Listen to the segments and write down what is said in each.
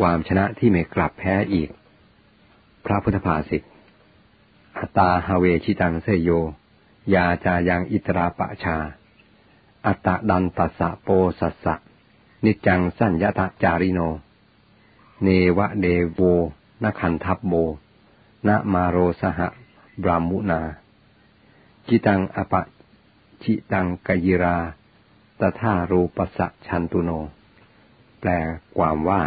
ความชนะที่ไม่กลับแพ้อีก พระพุทธภาษิตอัตาฮาเวชิตังเสยโย ยาจายังอิตราปะชา อัตตะดันตัสสะโปสัสสะ นิจังสัญญาตจาริโน เนวะเดโวนคันทับโบนะมาโรสหะบรามุนา จิตังอปะชิตังกยิราตถารูปสะชันตุโน แปลความว่า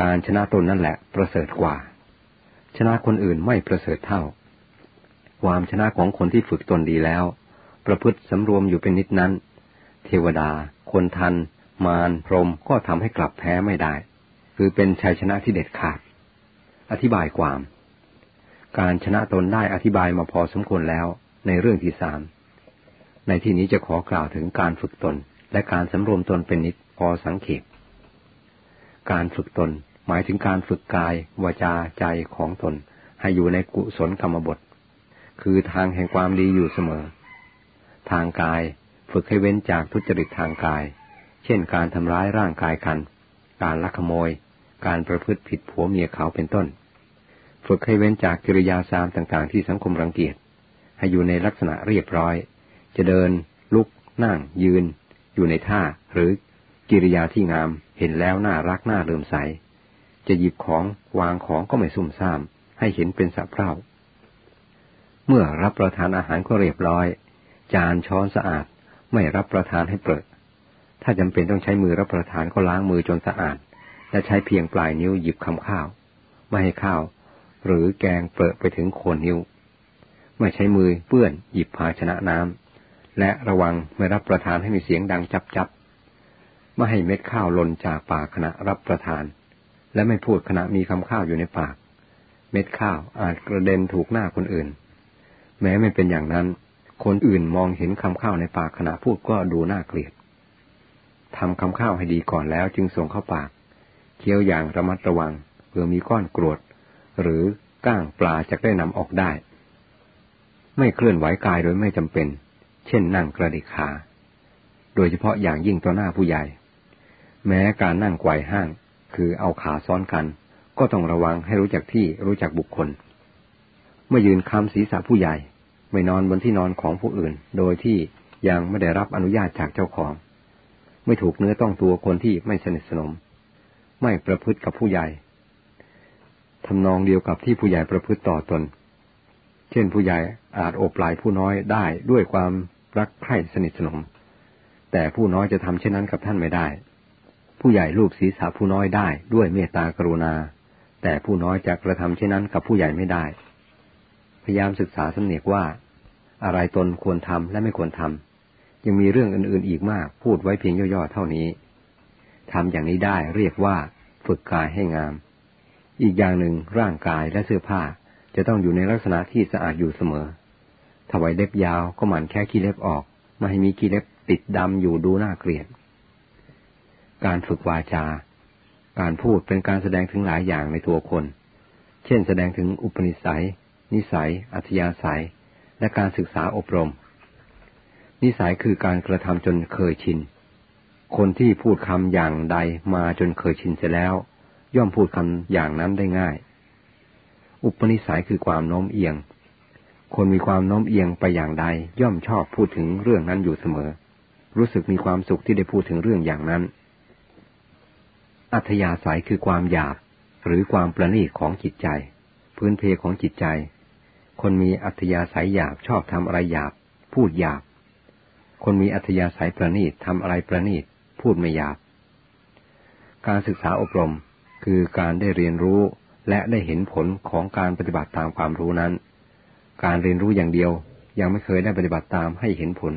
การชนะตนนั่นแหละประเสริฐกว่า ชนะคนอื่นไม่ประเสริฐเท่า ความชนะของคนที่ฝึกตนดีแล้ว ประพฤติสำรวมอยู่เป็นนิดนั้น เทวดา คนทัน มารพรมก็ทำให้กลับแพ้ไม่ได้ คือเป็นชัยชนะที่เด็ดขาด อธิบายความ การชนะตนได้อธิบายมาพอสมควรแล้วในเรื่องที่สามในที่นี้จะขอกล่าวถึงการฝึกตนและการสำรวมตนเป็นนิดพอสังเขป การฝึกตน หมายถึงการฝึกกายวาจาใจของตน ให้อยู่ในกุศลกรรมบท คือทางแห่งความดีอยู่เสมอ ทางกายฝึกให้เว้นจากทุจริตทางกาย เช่นการทำร้ายร่างกายกัน การลักขโมย การประพฤติผิดผัวเมียเขาเป็นต้น ฝึกให้เว้นจากกิริยาสามต่างๆ ที่สังคมรังเกียจ ให้อยู่ในลักษณะเรียบร้อย จะเดิน ลุก นั่ง ยืน อยู่ในท่าหรือกิริยาที่งาม เห็นแล้วน่ารักน่าเลื่อมใส จะหยิบของวางของก็ไม่ซุ่มซ่าม ให้เห็นเป็นสับเร่า เมื่อรับประทานอาหารก็เรียบร้อย จานช้อนสะอาดไม่รับประทานให้เปิด ถ้าจำเป็นต้องใช้มือรับประทานก็ล้างมือจนสะอาด และใช้เพียงปลายนิ้วหยิบคำข้าว ไม่ให้ข้าว หรือแกงเปิดไปถึงโคนนิ้ว ไม่ใช้มือเปื้อนหยิบภาชนะน้ำและระวังไม่รับประทานให้มีเสียงดังจับจับ ไม่ให้เม็ดข้าวหล่นจากปากขณะรับประทาน และไม่พูดขณะมีคำข้าวอยู่ในปาก เม็ดข้าวอาจกระเด็นถูกหน้าคนอื่น แม้ไม่เป็นอย่างนั้น คนอื่นมองเห็นคำข้าวในปากขณะพูดก็ดูน่าเกลียดทำคำข้าวให้ดีก่อนแล้วจึงส่งเข้าปาก เคี้ยวอย่างระมัดระวังเพื่อมีก้อนกรวด หรือก้างปลาจะได้นำออกได้ ไม่เคลื่อนไหวกายโดยไม่จำเป็น เช่นนั่งกระดิกขา โดยเฉพาะอย่างยิ่งต่อหน้าผู้ใหญ่ แม้การนั่งไกวห้าง คือเอาขาซ้อนกัน ก็ต้องระวังให้รู้จักที่รู้จักบุคคล เมื่อยืนคำศีรษะผู้ใหญ่ ไม่นอนบนที่นอนของผู้อื่น โดยที่ยังไม่ได้รับอนุญาตจากเจ้าของ ไม่ถูกเนื้อต้องตัวคนที่ไม่สนิทสนม ไม่ประพฤติกับผู้ใหญ่ทำนองเดียวกับที่ผู้ใหญ่ประพฤติต่อตน เช่นผู้ใหญ่อาจโอบไหลผู้น้อยได้ด้วยความรักใคร่สนิทสนม แต่ผู้น้อยจะทำเช่นนั้นกับท่านไม่ได้ ผู้ใหญ่ลูกศีรษะผู้น้อยได้ด้วยเมตตากรุณา แต่ผู้น้อยจะกระทำเช่นนั้นกับผู้ใหญ่ไม่ได้ พยายามศึกษาสำเนียกว่า อะไรตนควรทำและไม่ควรทำยังมีเรื่องอื่นๆอีกมากพูดไว้เพียงย่อๆเท่านี้ทำอย่างนี้ได้เรียกว่าฝึกกายให้งาม อีกอย่างหนึ่งร่างกายและเสื้อผ้าจะต้องอยู่ในลักษณะที่สะอาดอยู่เสมอ ถวายเล็บยาวก็หมั่นแค่ขี้เล็บออก ไม่ให้มีขี้เล็บติดดำอยู่ดูน่าเกลียด การฝึกวาจา การพูดเป็นการแสดงถึงหลายอย่างในตัวคน เช่น แสดงถึงอุปนิสัย นิสัย อัธยาศัย และการศึกษาอบรม นิสัยคือการกระทำจนเคยชิน คนที่พูดคำอย่างใดมาจนเคยชินเสียแล้ว ย่อมพูดคำอย่างนั้นได้ง่าย อุปนิสัยคือความโน้มเอียง คนมีความโน้มเอียงไปอย่างใดย่อมชอบพูดถึงเรื่องนั้นอยู่เสมอ รู้สึกมีความสุขที่ได้พูดถึงเรื่องอย่างนั้น อัธยาศัยคือความหยาบหรือความประณีตของจิตใจ พื้นเพของจิตใจ คนมีอัธยาศัยหยาบชอบทำอะไรหยาบ พูดหยาบ คนมีอัธยาศัยประณีตทำอะไรประณีต พูดไม่หยาบ การศึกษาอบรมคือการได้เรียนรู้และได้เห็นผลของการปฏิบัติตามความรู้นั้น การเรียนรู้อย่างเดียวยังไม่เคยได้ปฏิบัติตามให้เห็นผล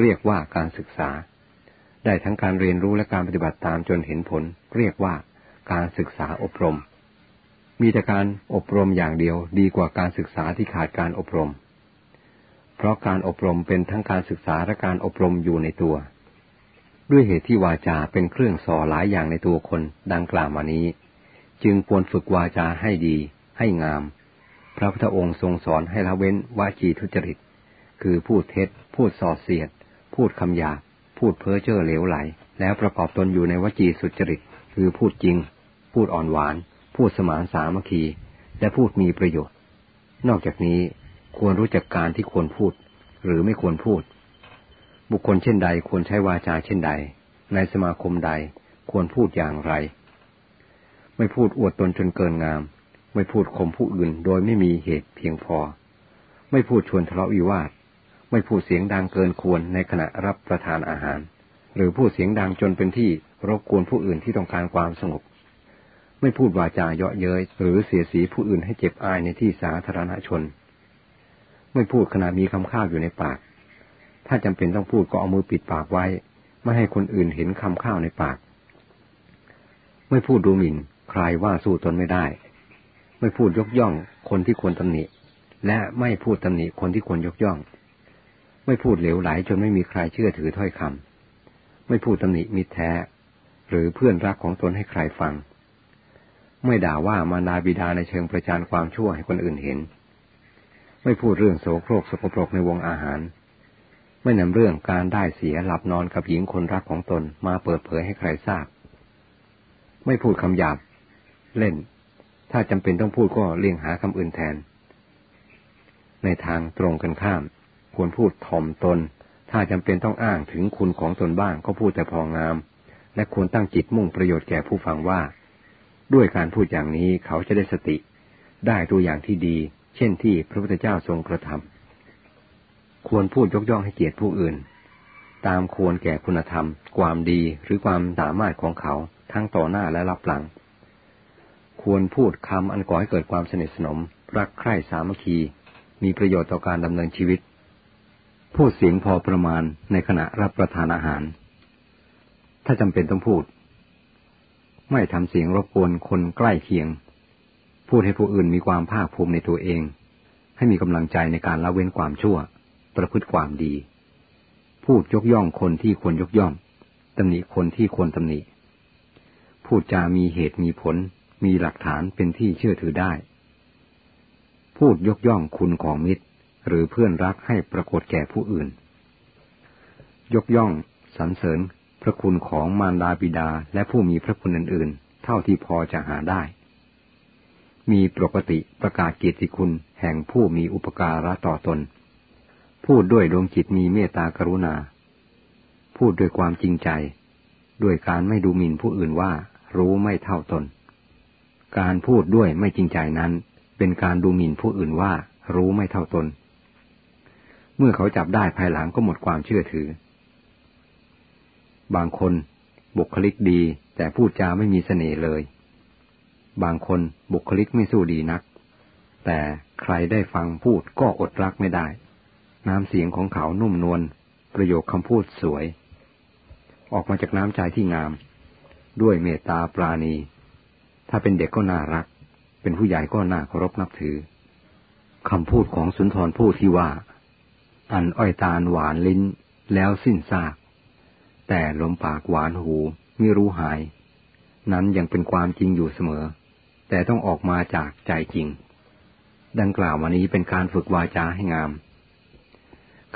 เรียกว่าการศึกษา ได้ทั้งการเรียนรู้และการปฏิบัติตามจนเห็นผล เรียกว่าการศึกษาอบรม มีแต่การอบรมอย่างเดียวดีกว่าการศึกษาที่ขาดการอบรม เพราะการอบรมเป็นทั้งการศึกษาและการอบรมอยู่ในตัว ด้วยเหตุที่วาจาเป็นเครื่องส่อหลายอย่างในตัวคนดังกล่าวมานี้ จึงควรฝึกวาจาให้ดี ให้งาม พระพุทธองค์ทรงสอนให้ละเว้นวาจีทุจริต คือพูดเท็จ พูดส่อเสียด พูดคำหยา พูดเพ้อเจ้อเหลวไหล แล้วประกอบตนอยู่ในวจีสุจริต คือพูดจริง พูดอ่อนหวาน พูดสมานสามัคคี และพูดมีประโยชน์ นอกจากนี้ควรรู้จักการที่ควรพูด หรือไม่ควรพูด บุคคลเช่นใดควรใช้วาจาเช่นใด ในสมาคมใดควรพูดอย่างไร ไม่พูดอวดตนจนเกินงาม ไม่พูดข่มผู้อื่นโดยไม่มีเหตุเพียงพอ ไม่พูดชวนทะเลาะวิวาท ไม่พูดเสียงดังเกินควรในขณะรับประทานอาหาร หรือพูดเสียงดังจนเป็นที่รบกวนผู้อื่นที่ต้องการความสงบ ไม่พูดวาจาเยาะเย้ยหรือเสียสีผู้อื่นให้เจ็บอายในที่สาธารณชน ไม่พูดขณะมีคำข้าวอยู่ในปาก ถ้าจำเป็นต้องพูดก็เอามือปิดปากไว้ ไม่ให้คนอื่นเห็นคำข้าวในปาก ไม่พูดดูหมิ่น ใครว่าสู้ตนไม่ได้ ไม่พูดยกย่องคนที่ควรตำหนิและไม่พูดตำหนิคนที่ควรยกย่อง ไม่พูดเหลวไหลจนไม่มีใครเชื่อถือถ้อยคำไม่พูดตำหนิมิตรแท้ หรือเพื่อนรักของตนให้ใครฟัง ไม่ด่าว่ามารดาบิดาในเชิงประจานความชั่วให้คนอื่นเห็น ไม่พูดเรื่องโสโครกสกปรกในวงอาหาร ไม่นำเรื่องการได้เสียหลับนอนกับหญิงคนรักของตนมาเปิดเผยให้ใครทราบ ไม่พูดคำหยาบ เล่น ถ้าจำเป็นต้องพูดก็เลี่ยงหาคำอื่นแทน ในทางตรงกันข้าม ควรพูดถ่อมตน ถ้าจำเป็นต้องอ้างถึงคุณของตนบ้างก็พูดแต่พองาม และควรตั้งจิตมุ่งประโยชน์แก่ผู้ฟังว่า ด้วยการพูดอย่างนี้เขาจะได้สติ ได้ตัวอย่างที่ดี เช่นที่พระพุทธเจ้าทรงกระทำควรพูดยกย่องให้เกียรติผู้อื่น ตามควรแก่คุณธรรม ความดีหรือความสามารถของเขาทั้งต่อหน้าและรับหลัง ควรพูดคำอันก่อให้เกิดความสนิทสนม รักใคร่สามัคคี มีประโยชน์ต่อการดำเนินชีวิต พูดเสียงพอประมาณในขณะรับประทานอาหาร ถ้าจำเป็นต้องพูด ไม่ทำเสียงรบกวนคนใกล้เคียง พูดให้ผู้อื่นมีความภาคภูมิในตัวเอง ให้มีกำลังใจในการละเว้นความชั่ว ประพฤติความดี พูดยกย่องคนที่ควรยกย่องตำหนิคนที่ควรตำหนิ พูดจามีเหตุมีผล มีหลักฐานเป็นที่เชื่อถือได้ พูดยกย่องคุณของมิตร หรือเพื่อนรักให้ปรากฏแก่ผู้อื่น ยกย่องสรรเสริญพระคุณของมารดาบิดาและผู้มีพระคุณอื่นๆ เท่าที่พอจะหาได้ มีปกติประกาศเกียรติคุณแห่งผู้มีอุปการะต่อตน พูดด้วยดวงจิตมีเมตตากรุณา พูดด้วยความจริงใจ ด้วยการไม่ดูหมิ่นผู้อื่นว่ารู้ไม่เท่าตน การพูดด้วยไม่จริงใจนั้น เป็นการดูหมิ่นผู้อื่นว่ารู้ไม่เท่าตน เมื่อเขาจับได้ภายหลังก็หมดความเชื่อถือ บางคนบุคลิกดีแต่พูดจาไม่มีเสน่ห์เลย บางคนบุคลิกไม่สู้ดีนัก แต่ใครได้ฟังพูดก็อดรักไม่ได้ น้ำเสียงของเขานุ่มนวลประโยคคำพูดสวย ออกมาจากน้ำใจที่งาม ด้วยเมตตาปราณี ถ้าเป็นเด็กก็น่ารัก เป็นผู้ใหญ่ก็น่าเคารพนับถือคำพูดของสุนทรพูดที่ว่า อันอ้อยตาลหวานลิ้นแล้วสิ้นซาก แต่ลมปากหวานหูไม่รู้หาย นั้นยังเป็นความจริงอยู่เสมอ แต่ต้องออกมาจากใจจริง ดังกล่าวมานี้เป็นการฝึกวาจาให้งาม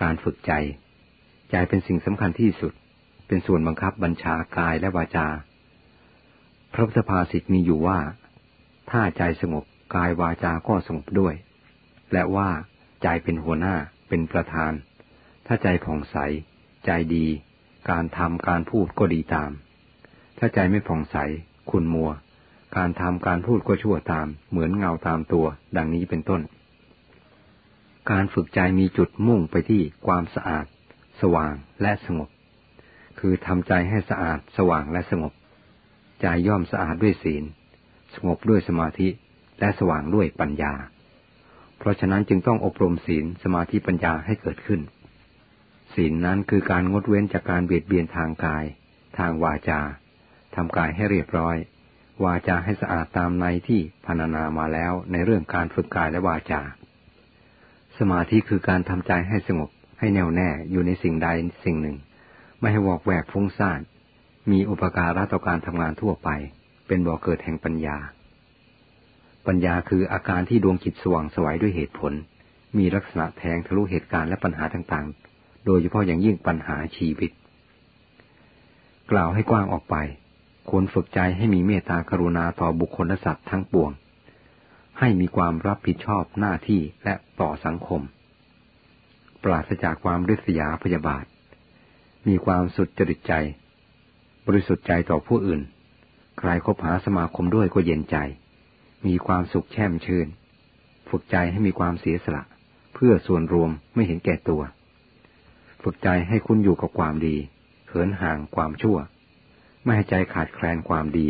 การฝึกใจ ใจเป็นสิ่งสำคัญที่สุด เป็นส่วนบังคับบัญชากายและวาจา พระพุทธภาษิตมีอยู่ว่า ถ้าใจสงบกายวาจาก็สงบด้วย และว่าใจเป็นหัวหน้า เป็นประธาน ถ้าใจผ่องใส ใจดี การทำการพูดก็ดีตาม ถ้าใจไม่ผ่องใส คุณมัว การทำการพูดก็ชั่วตาม เหมือนเงาตามตัว ดังนี้เป็นต้น การฝึกใจมีจุดมุ่งไปที่ความสะอาด สว่างและสงบ คือทำใจให้สะอาด สว่างและสงบ ใจย่อมสะอาดด้วยศีล สงบด้วยสมาธิ และสว่างด้วยปัญญา เพราะฉะนั้นจึงต้องอบรมศีลสมาธิปัญญาให้เกิดขึ้น ศีลนนั้นคือการงดเว้นจากการเบียดเบียนทางกาย ทางวาจาทำกายให้เรียบร้อย วาจาให้สะอาดตามในที่พรรณนามาแล้วในเรื่องการฝึกกายและวาจา สมาธิคือการทำใจให้สงบให้แน่วแน่อยู่ในสิ่งใดสิ่งหนึ่ง ไม่ให้วอกแวกฟุ้งซ่านมีอุปการะต่อการทำงานทั่วไป เป็นบ่อเกิดแห่งปัญญา ปัญญาคืออาการที่ดวงจิตสว่างสวัยด้วยเหตุผล มีลักษณะแทงทะลุเหตุการณ์และปัญหาต่างๆ โดยเฉพาะอย่างยิ่งปัญหาชีวิต กล่าวให้กว้างออกไป ควรฝึกใจให้มีเมตตากรุณาต่อบุคคลและสัตว์ทั้งปวง ให้มีความรับผิดชอบหน้าที่และต่อสังคม ปราศจากความริษยาพยาบาท มีความสุดจริตใจ บริสุทธิ์ใจต่อผู้อื่น ใครคบหาสมาคมด้วยก็เย็นใจ มีความสุขแช่มชื่น ฝึกใจให้มีความเสียสละ เพื่อส่วนรวมไม่เห็นแก่ตัว ฝึกใจให้คุณอยู่กับความดีเขินห่างความชั่ว ไม่ให้ใจขาดแคลนความดี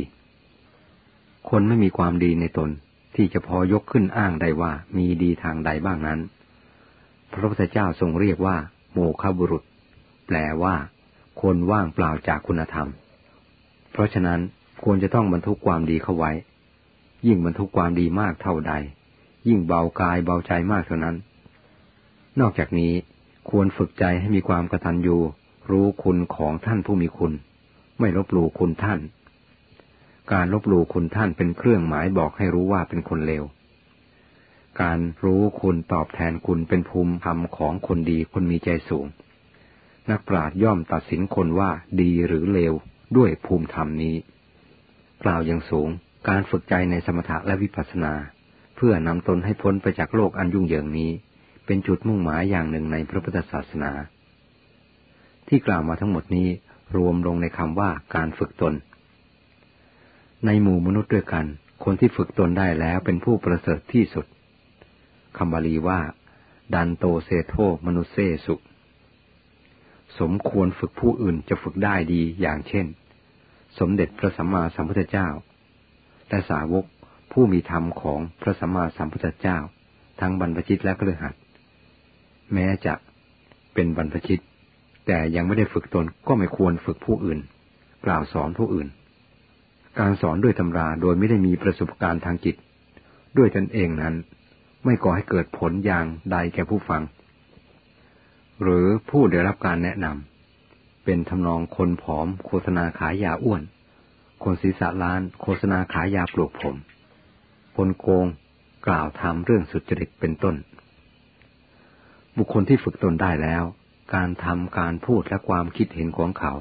คนไม่มีความดีในตนที่จะพอยกขึ้นอ้างได้ว่ามีดีทางใดบ้างนั้น พระพุทธเจ้าทรงเรียกว่า โมฆบุรุษ แปลว่า คนว่างเปล่าจากคุณธรรม เพราะฉะนั้นควรจะต้องบรรทุกความดีเข้าไว้ ยิ่งบรรทุกความดีมากเท่าใด ยิ่งเบากายเบาใจมากเท่านั้น นอกจากนี้ควรฝึกใจให้มีความกระตันยูรู้คุณของท่านผู้มีคุณ ไม่ลบหลู่คุณท่าน การลบหลู่คุณท่านเป็นเครื่องหมายบอกให้รู้ว่าเป็นคนเลวการรู้คุณตอบแทนคุณเป็นภูมิธรรมของคนดีคนมีใจสูง นักปราชญ์ย่อมตัดสินคนว่าดีหรือเลวด้วยภูมิธรรมนี้ กล่าวอย่างสูง การฝึกใจในสมถะและวิปัสสนา เพื่อนำตนให้พ้นไปจากโลกอันยุ่งเหยิงนี้ เป็นจุดมุ่งหมายอย่างหนึ่งในพระพุทธศาสนา ที่กล่าวมาทั้งหมดนี้รวมลงในคำว่าการฝึกตน ในหมู่มนุษย์ด้วยกัน คนที่ฝึกตนได้แล้วเป็นผู้ประเสริฐที่สุดคำบาลีว่า ดันโตเซโทมนุเซสุ สมควรฝึกผู้อื่นจะฝึกได้ดีอย่างเช่น สมเด็จพระสัมมาสัมพุทธเจ้า และสาวกผู้มีธรรมของพระสัมมาสัมพุทธเจ้า ทั้งบรรพชิตและเครือขัดแม้จะเป็นบรรพชิต แต่ยังไม่ได้ฝึกตนก็ไม่ควรฝึกผู้อื่น กล่าวสอนผู้อื่น การสอนด้วยตำราโดยไม่ได้มีประสบการณ์ทางจิต ด้วยตนเองนั้น ไม่ก่อให้เกิดผลอย่างใดแก่ผู้ฟัง หรือผู้ได้รับการแนะนำเป็นทำนองคนผอมโฆษณาขายยาอ้วน คนศีรษะล้านโฆษณาขายยาปลวกผม คนโกงกล่าวทำเรื่องสุจริตเป็นต้น บุคคลที่ฝึกตนได้แล้ว การทำการพูดและความคิดเห็นของเขา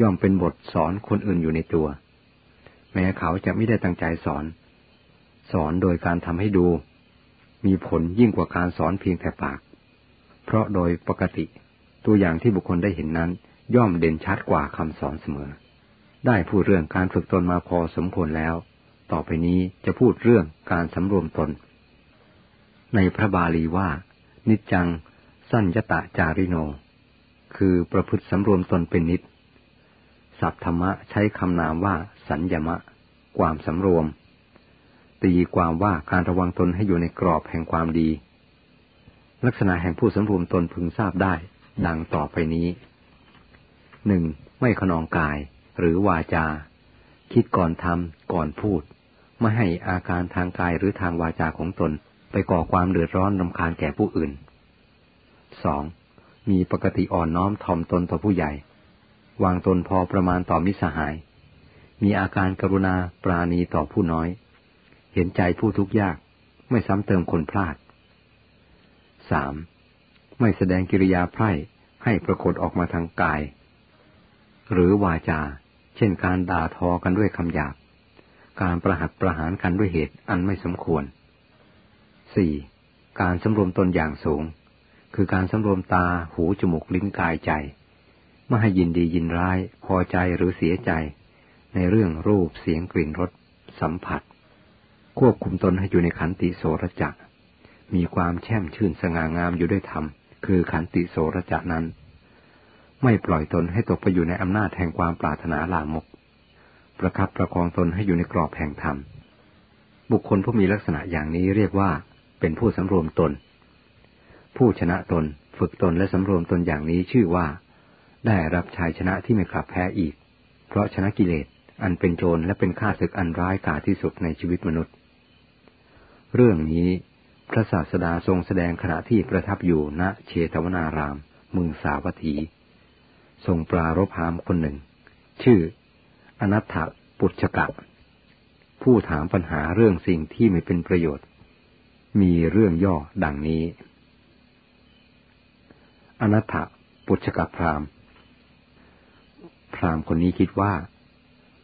ย่อมเป็นบทสอนคนอื่นอยู่ในตัว แม้เขาจะไม่ได้ตั้งใจสอน สอนโดยการทำให้ดู มีผลยิ่งกว่าการสอนเพียงแต่ปาก เพราะโดยปกติตัวอย่างที่บุคคลได้เห็นนั้น ย่อมเด่นชัดกว่าคำสอนเสมอ ได้พูดเรื่องการฝึกตนมาพอสมควรแล้ว ต่อไปนี้จะพูดเรื่องการสำรวมตน ในพระบาลีว่า นิจจัง สั้นยตะจาริโน คือประพฤติสำรวมตนเป็นนิดสัพธรรมะใช้คำนามว่า สัญญมะ ความสำรวม ตีความว่าการระวังตนให้อยู่ในกรอบแห่งความดี ลักษณะแห่งผู้สำรวมตนพึงทราบได้ ดังต่อไปนี้หนึ่งไม่ขนองกาย หรือวาจา คิดก่อนทำก่อนพูด ไม่ให้อาการทางกายหรือทางวาจาของตน ไปก่อความเดือดร้อนรำคาญแก่ผู้อื่นสองมีปกติอ่อนน้อมถ่อมตนต่อผู้ใหญ่ วางตนพอประมาณต่อมิสหาย มีอาการกรุณาปราณีต่อผู้น้อย เห็นใจผู้ทุกข์ยากไม่ซ้ำเติมคนพลาดสามไม่แสดงกิริยาไพร่ให้ปรากฏออกมาทางกาย หรือวาจา เช่นการด่าทอกันด้วยคำหยาบ การประหัตประหารกันด้วยเหตุอันไม่สมควรสี่การสำรวมตนอย่างสูง คือการสำรวมตา หู จมูก ลิ้น กาย ใจ ไม่ให้ยินดียินร้าย พอใจหรือเสียใจ ในเรื่องรูป เสียง กลิ่น รส สัมผัส ควบคุมตนให้อยู่ในขันติโสรจักมีความแช่มชื่นสง่างามอยู่ด้วยธรรม คือขันติโสรจักนั้น ไม่ปล่อยตนให้ตกไปอยู่ในอำนาจแห่งความปรารถนาลามก ประคับประคองตนให้อยู่ในกรอบแห่งธรรม บุคคลผู้มีลักษณะอย่างนี้เรียกว่าเป็นผู้สำรวมตน ผู้ชนะตนฝึกตนและสำรวมตนอย่างนี้ชื่อว่า ได้รับชัยชนะที่ไม่กลับแพ้อีก เพราะชนะกิเลสอันเป็นโจรและเป็นข้าศึกอันร้ายกาจที่สุดในชีวิตมนุษย์ เรื่องนี้พระศาสดาทรงแสดงขณะที่ประทับอยู่ณเชตวนารามมึงสาวัตถี ทรงปรารบหามคนหนึ่ง ชื่อ อนัตถปุชกะ ผู้ถามปัญหาเรื่องสิ่งที่ไม่เป็นประโยชน์ มีเรื่องย่อดังนี้ อนัตถปุชกะพรามพรามคนนี้คิดว่า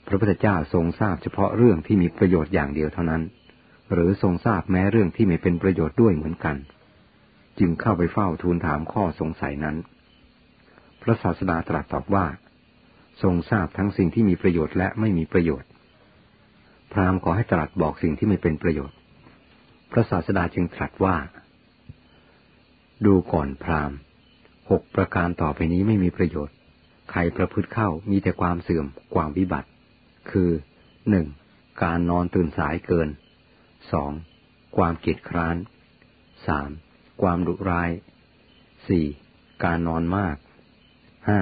พระพุทธเจ้าทรงทราบเฉพาะเรื่องที่มีประโยชน์อย่างเดียวเท่านั้น หรือทรงทราบแม้เรื่องที่ไม่เป็นประโยชน์ด้วยเหมือนกัน จึงเข้าไปเฝ้าทูลถามข้อสงสัยนั้น พระศาสดาตรัสตอบว่า ทรงทราบทั้งสิ่งที่มีประโยชน์และไม่มีประโยชน์ พราหมณ์ขอให้ตรัสบอกสิ่งที่ไม่เป็นประโยชน์ พระศาสดาจึงตรัสว่า ดูก่อนพราหมณ์หกประการต่อไปนี้ไม่มีประโยชน์ ใครประพฤติเข้ามีแต่ความเสื่อมความวิบัติ คือหนึ่งการนอนตื่นสายเกินสองความเกียจคร้านสามความดุร้ายสี่การนอนมาก ห้า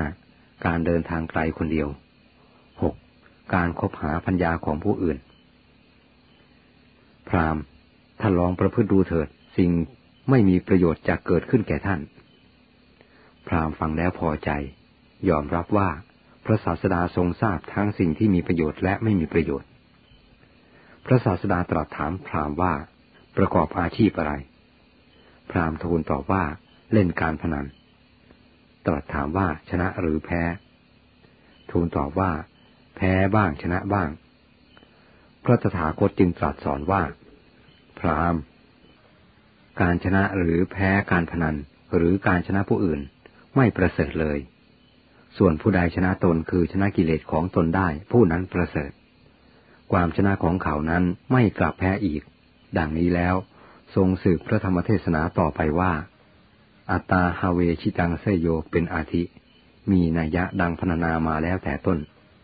การเดินทางไกลคนเดียวหกการคบหาพัญญาของผู้อื่น พรามท่านลองประพฤติดูเถิด สิ่งไม่มีประโยชน์จะเกิดขึ้นแก่ท่าน พรามฟังแล้วพอใจ ยอมรับว่าพระศาสดาทรงทราบทั้งสิ่งที่มีประโยชน์และไม่มีประโยชน์ พระศาสดาตรัสถามพรามว่าประกอบอาชีพอะไร พรามทูลตอบว่าเล่นการพนัน ตรัสถามว่าชนะหรือแพ้ ทูลตอบว่า แพ้บ้างชนะบ้าง พระตถาคตจึงตรัสสอนว่า พรามการชนะหรือแพ้การพนันหรือการชนะผู้อื่นไม่ประเสริฐเลย ส่วนผู้ใดชนะตนคือชนะกิเลสของตนได้ผู้นั้นประเสริฐ ความชนะของเขานั้นไม่กลับแพ้อีก ดังนี้แล้ว ทรงสืบพระธรรมเทศนาต่อไปว่า อัตตาฮาเวชิตังเซโยเป็นอาทิ มีนัยยะดังพรรณนามาแล้วแต่ต้น